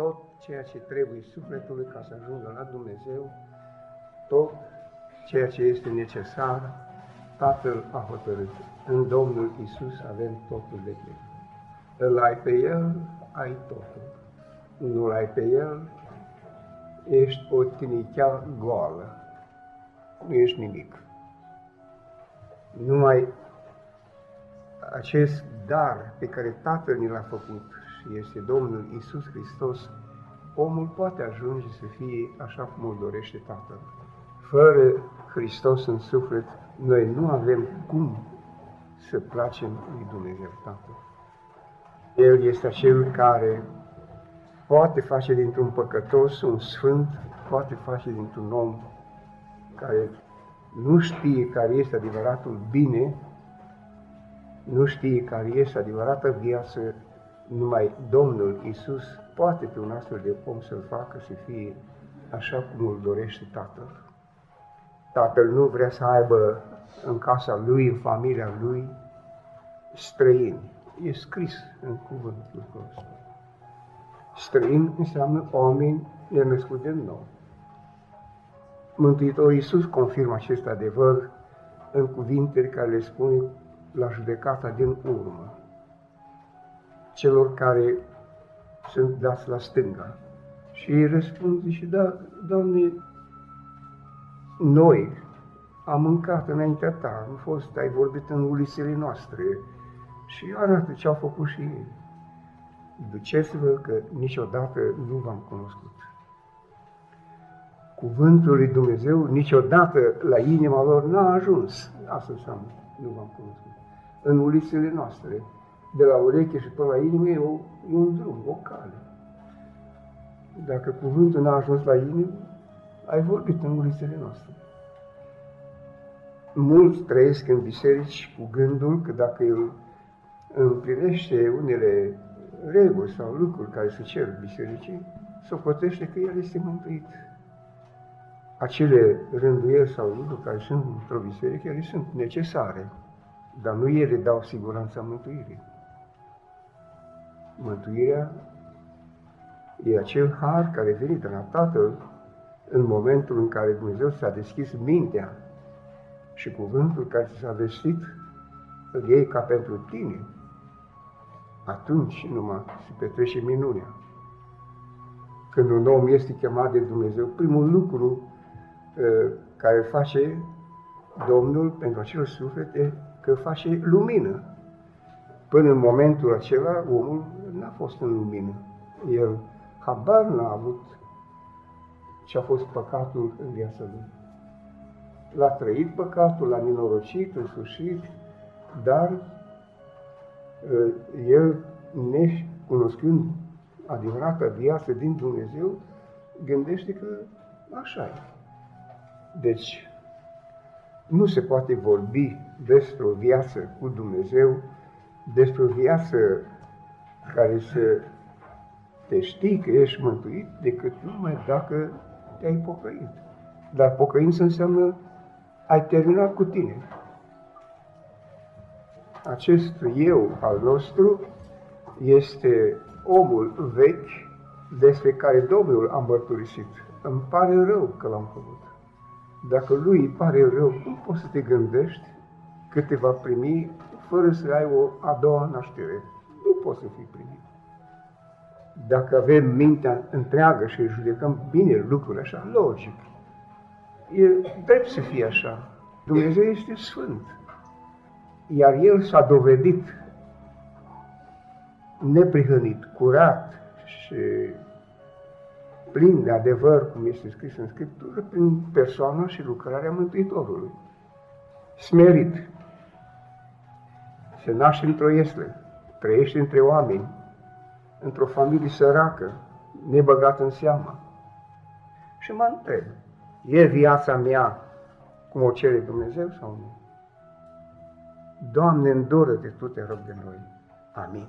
tot ceea ce trebuie sufletului ca să ajungă la Dumnezeu, tot ceea ce este necesar, Tatăl a hotărât. În Domnul Isus avem totul de plin. Îl ai pe El, ai totul. Nu-L ai pe El, ești o tinichea goală. Nu ești nimic. Numai acest dar pe care Tatăl ni l-a făcut și este Domnul Isus Hristos, omul poate ajunge să fie așa cum îl dorește Tatăl. Fără Hristos în suflet, noi nu avem cum să placem lui Dumnezeu Tatăl. El este acel care poate face dintr-un păcătos un sfânt, poate face dintr-un om care nu știe care este adevăratul bine, nu știe care este adevărata viață, numai Domnul Isus poate pe un astfel de om să-l facă să fie așa cum îl dorește Tatăl. Tatăl nu vrea să aibă în casa lui, în familia lui, străini. E scris în cuvântul ăsta. Străin înseamnă oameni nenăscuți de nou. Mântuitorul Iisus confirmă acest adevăr în cuvintele care le spune la judecata din urmă celor care sunt dați la stânga. Și ei răspund, zice, da, Doamne, noi am mâncat înaintea ta, am fost, ai vorbit în ulițele noastre și arată ce au făcut și ei. Duceți-vă că niciodată nu v-am cunoscut. Cuvântul lui Dumnezeu niciodată la inima lor n-a ajuns. Asta înseamnă, nu v-am cunoscut. În ulițele noastre, de la ureche și până la inimă, e, o, e un drum, o cale. Dacă cuvântul n-a ajuns la inimă, ai vorbit în ulițele noastre. Mulți trăiesc în biserici cu gândul că dacă el împlinește unele reguli sau lucruri care se cer bisericii, socotește că el este mântuit. Acele rânduieli sau lucruri care sunt într-o biserică, ele sunt necesare, dar nu ele dau siguranța mântuirii. Mântuirea e acel har care vine de la Tatăl în momentul în care Dumnezeu s-a deschis mintea și cuvântul care s-a vestit îl iei ca pentru tine, atunci numai se petrece minunea. Când un om este chemat de Dumnezeu, primul lucru uh, care face Domnul pentru acel suflet e că face lumină. Până în momentul acela, omul n-a fost în lumină. El habar n-a avut ce a fost păcatul în viața lui. L-a trăit păcatul, l-a minorocit, însușit, dar uh, el, necunoscând adevărata viață din Dumnezeu, gândește că așa e. Deci, nu se poate vorbi despre o viață cu Dumnezeu, despre o viață care să te știi că ești mântuit, decât numai dacă te-ai pocăit. Dar pocăință înseamnă ai terminat cu tine. Acest eu al nostru este omul vechi despre care Domnul a mărturisit. Îmi pare rău că l-am făcut. Dacă lui îi pare rău, cum poți să te gândești că te va primi fără să ai o a doua naștere? Nu poți să fii primit. Dacă avem mintea întreagă și judecăm bine lucrurile așa, logic, e drept să fie așa. Dumnezeu este sfânt. Iar El s-a dovedit neprihănit, curat și plin de adevăr, cum este scris în Scriptură, prin persoana și lucrarea Mântuitorului. Smerit. Se naște într-o iesle, trăiește între oameni, într-o familie săracă, nebăgat în seamă. Și mă întreb, E viața mea cum o cere Dumnezeu sau nu? Doamne, îndură de Tu, te rog de noi. Amin.